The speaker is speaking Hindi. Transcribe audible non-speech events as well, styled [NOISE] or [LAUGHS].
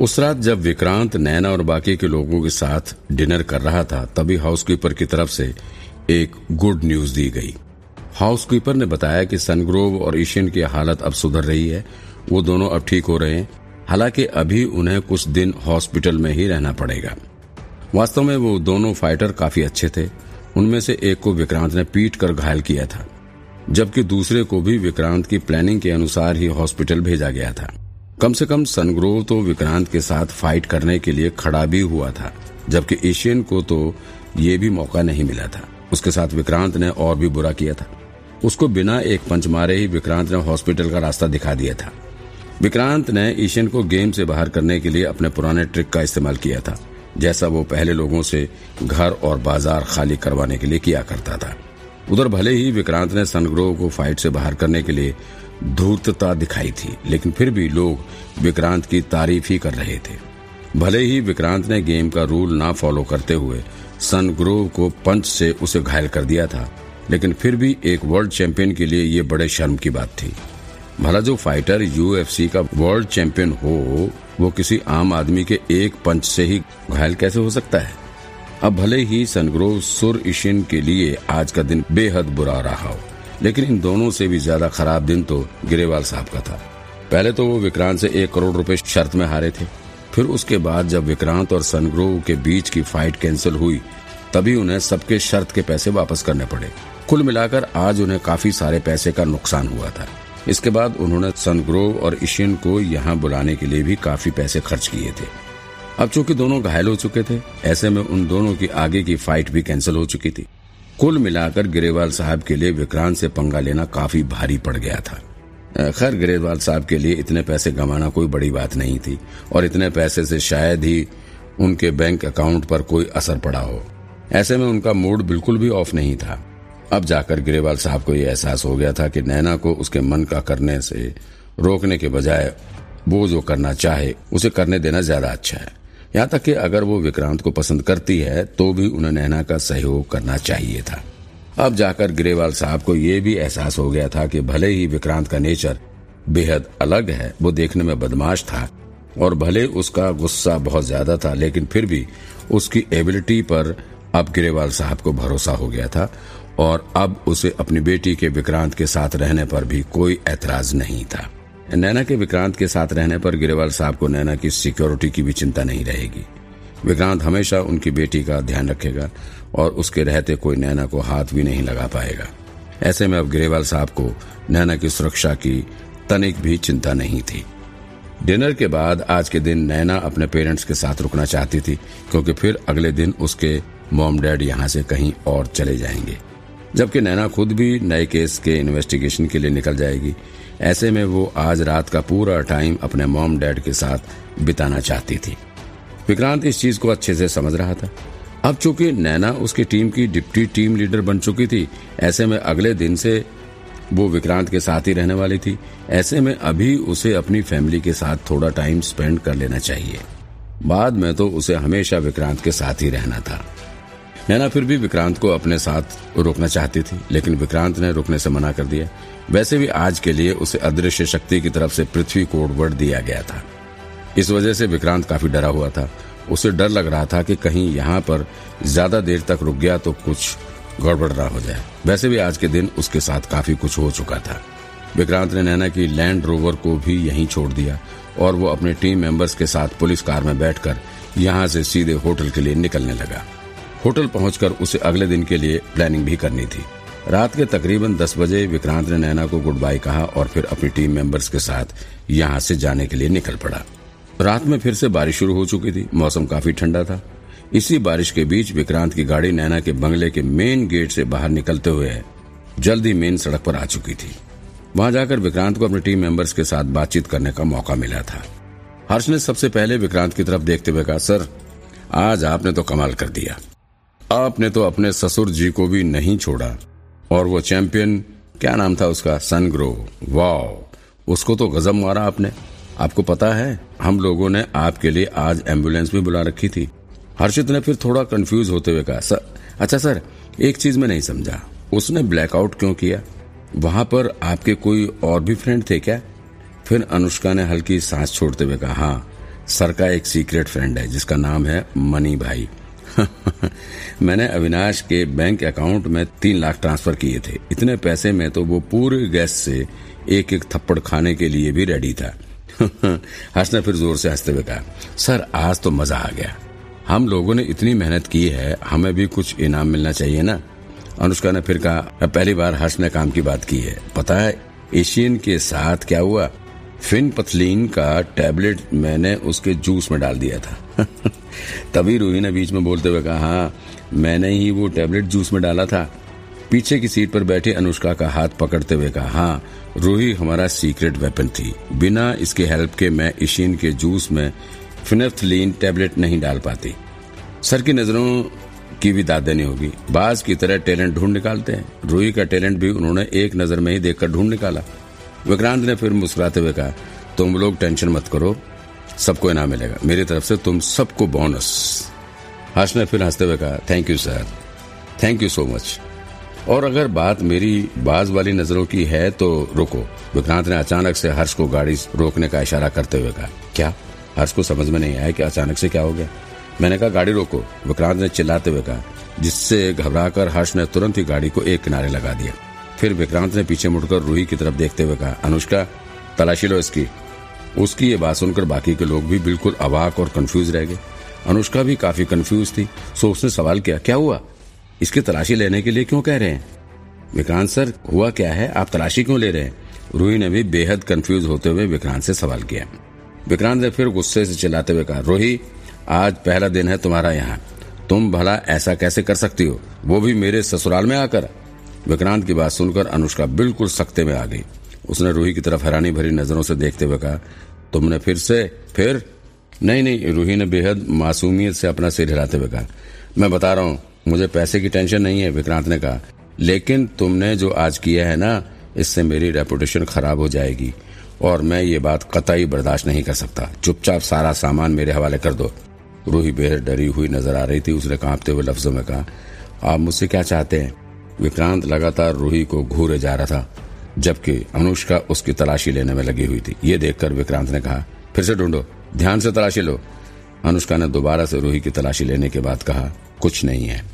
उस रात जब विक्रांत, नैना और बाकी के लोगों के साथ डिनर कर रहा था, तभी हाउसकीपर की तरफ़ से एक गुड न्यूज़ दी गई। हाउसकीपर ने बताया कि सनग्रोव और ईशियन की हालत अब सुधर रही है। वो दोनों अब ठीक हो रहे हैं। हालाँकि अभी उन्हें कुछ दिन हॉस्पिटल में ही रहना पड़ेगा। वास्तव में वो दोनों फाइटर काफ़ी अच्छे थे। उनमें से एक को विक्रांत ने पीट कर घायल किया था, जबकि दूसरे को भी विक्रांत की प्लानिंग के अनुसार ही हॉस्पिटल भेजा गया था। कम से कम सनग्रोव तो विक्रांत के साथ फाइट करने के लिए खड़ा भी हुआ था, जबकि एशियन को तो ये भी मौका नहीं मिला था। उसके साथ विक्रांत ने और भी बुरा किया था। उसको बिना एक पंच मारे ही विक्रांत ने हॉस्पिटल का रास्ता दिखा दिया था। विक्रांत ने ईशियन को गेम से बाहर करने के लिए अपने पुराने ट्रिक का इस्तेमाल किया था, जैसा वो पहले लोगों से घर और बाज़ार खाली करवाने के लिए किया करता था। उधर भले ही विक्रांत ने सनग्रोह को फाइट से बाहर करने के लिए धूर्तता दिखाई थी, लेकिन फिर भी लोग विक्रांत की तारीफ़ ही कर रहे थे। भले ही विक्रांत ने गेम का रूल ना फॉलो करते हुए सनग्रोव को पंच से उसे घायल कर दिया था, लेकिन फिर भी एक वर्ल्ड चैंपियन के लिए ये बड़े शर्म की बात थी। भला जो फाइटर यूएफसी का वर्ल्ड चैंपियन हो, वो किसी आम आदमी के एक पंच से ही घायल कैसे हो सकता है? अब भले ही सनग्रोव सुर इशिन के लिए आज का दिन बेहद बुरा रहा हो। लेकिन इन दोनों से भी ज़्यादा खराब दिन तो गिरेवाल साहब का था। पहले तो वो विक्रांत से एक करोड़ रुपए शर्त में हारे थे। फिर उसके बाद जब विक्रांत और सनग्रोव के बीच की फाइट कैंसिल हुई, तभी उन्हें सबके शर्त के पैसे वापस करने पड़े। कुल मिलाकर आज उन्हें काफ़ी सारे पैसे का नुकसान हुआ था। इसके बाद उन्होंने सनग्रोव और इशियन को यहाँ बुलाने के लिए भी काफ़ी पैसे खर्च किए थे। अब चूँकि दोनों घायल हो चुके थे, ऐसे में उन दोनों की आगे की फाइट भी कैंसिल हो चुकी थी। कुल मिलाकर ग्रेवाल साहब के लिए विक्रांत से पंगा लेना काफ़ी भारी पड़ गया था। खैर, ग्रेवाल साहब के लिए इतने पैसे कमाना कोई बड़ी बात नहीं थी, और इतने पैसे से शायद ही उनके बैंक अकाउंट पर कोई असर पड़ा हो। ऐसे में उनका मूड बिल्कुल भी ऑफ़ नहीं था। अब जाकर ग्रेवाल साहब को यह एहसास हो गया था कि नैना को उसके मन का करने से रोकने के बजाय वो जो करना चाहे, उसे करने देना ज़्यादा अच्छा है। यहाँ तक कि अगर वो विक्रांत को पसंद करती है तो भी उन्हें नैना का सहयोग करना चाहिए था। अब जाकर ग्रेवाल साहब को ये भी एहसास हो गया था कि भले ही विक्रांत का नेचर बेहद अलग है, वो देखने में बदमाश था, और भले उसका गुस्सा बहुत ज़्यादा था, लेकिन फिर भी उसकी एबिलिटी पर अब ग्रेवाल साहब को भरोसा हो गया था, और अब उसे अपनी बेटी के विक्रांत के साथ रहने पर भी कोई एतराज़ नहीं था। नैना के विक्रांत के साथ रहने पर गिरेवाल साहब को नैना की सिक्योरिटी की भी चिंता नहीं रहेगी। विक्रांत हमेशा उनकी बेटी का ध्यान रखेगा और उसके रहते कोई नैना को हाथ भी नहीं लगा पाएगा। ऐसे में अब गिरेवाल साहब को नैना की सुरक्षा की तनिक भी चिंता नहीं थी। डिनर के बाद आज के दिन नैना अपने पेरेंट्स के साथ रुकना चाहती थी, क्योंकि फिर अगले दिन उसके मॉम डैड यहाँ से कहीं और चले जाएँगे। जबकि नैना खुद भी नए केस के इन्वेस्टिगेशन के लिए निकल जाएगी। ऐसे में वो आज रात का पूरा टाइम अपने मॉम डैड के साथ बिताना चाहती थी। विक्रांत इस चीज़ को अच्छे से समझ रहा था। अब चूँकि नैना उसकी टीम की डिप्टी टीम लीडर बन चुकी थी, ऐसे में अगले दिन से वो विक्रांत के साथ ही रहने वाली थी। ऐसे में अभी उसे अपनी फैमिली के साथ थोड़ा टाइम स्पेंड कर लेना चाहिए। बाद में तो उसे हमेशा विक्रांत के साथ ही रहना था। नैना फिर भी विक्रांत को अपने साथ रोकना चाहती थी, लेकिन विक्रांत ने रुकने से मना कर दिया। वैसे भी आज के लिए उसे अदृश्य शक्ति की तरफ़ से पृथ्वी कोड वर्ड दिया गया था। इस वजह से विक्रांत काफ़ी डरा हुआ था। उसे डर लग रहा था कि कहीं यहाँ पर ज़्यादा देर तक रुक गया तो कुछ गड़बड़ रहा हो जाए। वैसे भी आज के दिन उसके साथ काफ़ी कुछ हो चुका था। विक्रांत ने नैना की लैंड रोवर को भी यहीं छोड़ दिया और वो अपने टीम मेंबर्स के साथ पुलिस कार में बैठकर यहाँ से सीधे होटल के लिए निकलने लगा। होटल पहुंचकर उसे अगले दिन के लिए प्लानिंग भी करनी थी। रात के तकरीबन दस बजे विक्रांत ने नैना को गुड बाय कहा और फिर अपनी टीम मेंबर्स के साथ यहाँ से जाने के लिए निकल पड़ा। रात में फिर से बारिश शुरू हो चुकी थी। मौसम काफ़ी ठंडा था। इसी बारिश के बीच विक्रांत की गाड़ी नैना के बंगले के मेन गेट से बाहर निकलते हुए जल्द ही मेन सड़क पर आ चुकी थी। वहाँ जाकर विक्रांत को अपने टीम मेंबर्स के साथ बातचीत करने का मौका मिला था। हर्ष ने सबसे पहले विक्रांत की तरफ़ देखते हुए कहा, सर, आज आपने तो कमाल कर दिया। आपने तो अपने ससुर जी को भी नहीं छोड़ा। और वो चैंपियन, क्या नाम था उसका? सन ग्रो वाओ, उसको तो गजब मारा आपने। आपको पता है, हम लोगों ने आपके लिए आज एंबुलेंस भी बुला रखी थी। हर्षित ने फिर थोड़ा कंफ्यूज होते हुए कहा, सर अच्छा सर, एक चीज़ में नहीं समझा। उसने ब्लैकआउट क्यों किया? वहाँ पर आपके कोई और भी फ्रेंड थे क्या? फिर अनुष्का ने हल्की सांस छोड़ते हुए कहा हाँ सर का एक सीक्रेट फ्रेंड है, जिसका नाम है मनी भाई [LAUGHS] मैंने अविनाश के बैंक अकाउंट में तीन लाख ट्रांसफ़र किए थे। इतने पैसे में तो वो पूरे गैस से एक एक थप्पड़ खाने के लिए भी रेडी था। [LAUGHS] हर्ष ने फिर ज़ोर से हँसते हुए कहा, सर, आज तो मज़ा आ गया। हम लोगों ने इतनी मेहनत की है, हमें भी कुछ इनाम मिलना चाहिए ना? अनुष्का ने फिर कहा पहली बार हर्ष ने काम की बात की है। पता है, एशियन के साथ क्या हुआ? फिन पथलीन का टैबलेट मैंने उसके जूस में डाल दिया था। [LAUGHS] तभी रूही ने बीच में बोलते हुए कहा हाँ मैंने ही वो टैबलेट जूस में डाला था। पीछे की सीट पर बैठे अनुष्का का हाथ पकड़ते हुए कहा हाँ रूही हमारा सीक्रेट वेपन थी। बिना इसके हेल्प के मैं इशिन के जूस में फिनेफ्थलीन टैबलेट नहीं डाल पाती। सर की नज़रों की भी दाद देनी होगी। बाज की तरह टैलेंट ढूंढ निकालते हैं। रूही का टैलेंट भी उन्होंने एक नज़र में ही देखकर ढूंढ निकाला। विक्रांत ने फिर मुस्कुराते हुए कहा, तुम लोग टेंशन मत करो, सबको इनाम मिलेगा। मेरी तरफ़ से तुम सबको बोनस। हर्ष ने फिर हँसते हुए कहा thank you sir thank you so much और अगर बात मेरी बाज वाली नज़रों की है तो रुको। विक्रांत ने अचानक से हर्ष को गाड़ी रोकने का इशारा करते हुए कहा, क्या? हर्ष को समझ में नहीं आया कि अचानक से क्या हो गया? मैंने कहा, गाड़ी रोको। विक्रांत ने चिल्लाते हुए कहा, जिससे घबराकर हर्ष ने तुरंत ही गाड़ी को एक किनारे लगा दिया। फिर विक्रांत ने पीछे मुड़कर रूही की तरफ़ देखते हुए कहा, अनुष्का, तलाशी लो इसकी। उसकी ये बात सुनकर बाकी के लोग भी बिल्कुल अवाक और कंफ्यूज रह गए। अनुष्का भी काफ़ी कंफ्यूज थी। सो उसने सवाल किया, क्या हुआ? इसकी तलाशी लेने के लिए क्यों कह रहे हैं? विक्रांत सर, हुआ क्या है? आप तलाशी क्यों ले रहे हैं? रूही ने भी बेहद कंफ्यूज होते हुए विक्रांत से सवाल किया। विक्रांत ने फिर गुस्से से चिल्लाते हुए कहा, रोही, आज पहला दिन है तुम्हारा यहाँ। तुम भला ऐसा कैसे कर सकती हो? वो भी मेरे ससुराल में आकर। विक्रांत की बात सुनकर अनुष्का बिल्कुल सख्ते में आ गई। उसने रूही की तरफ़ हैरानी भरी नज़रों से देखते हुए कहा, तुमने फिर से, फिर? नहीं नहीं, रूही ने बेहद मासूमियत से अपना सिर हिलाते हुए कहा, मैं बता रहा हूँ, मुझे पैसे की टेंशन नहीं है, विक्रांत ने कहा, लेकिन तुमने जो आज किया है ना, इससे मेरी रेपुटेशन खराब हो जाएगी और मैं ये बात कतई बर्दाश्त नहीं कर सकता। चुपचाप सारा सामान मेरे हवाले कर दो। रूही बेहद डरी हुई नज़र आ रही थी। उसने कांपते हुए लफ्जों में कहा, आप मुझसे क्या चाहते हैं? विक्रांत लगातार रूही को घूरे जा रहा था, जबकि अनुष्का उसकी तलाशी लेने में लगी हुई थी। ये देखकर विक्रांत ने कहा, फिर से ढूंढो, ध्यान से तलाशी लो। अनुष्का ने दोबारा से रूही की तलाशी लेने के बाद कहा, कुछ नहीं है।